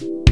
Bye.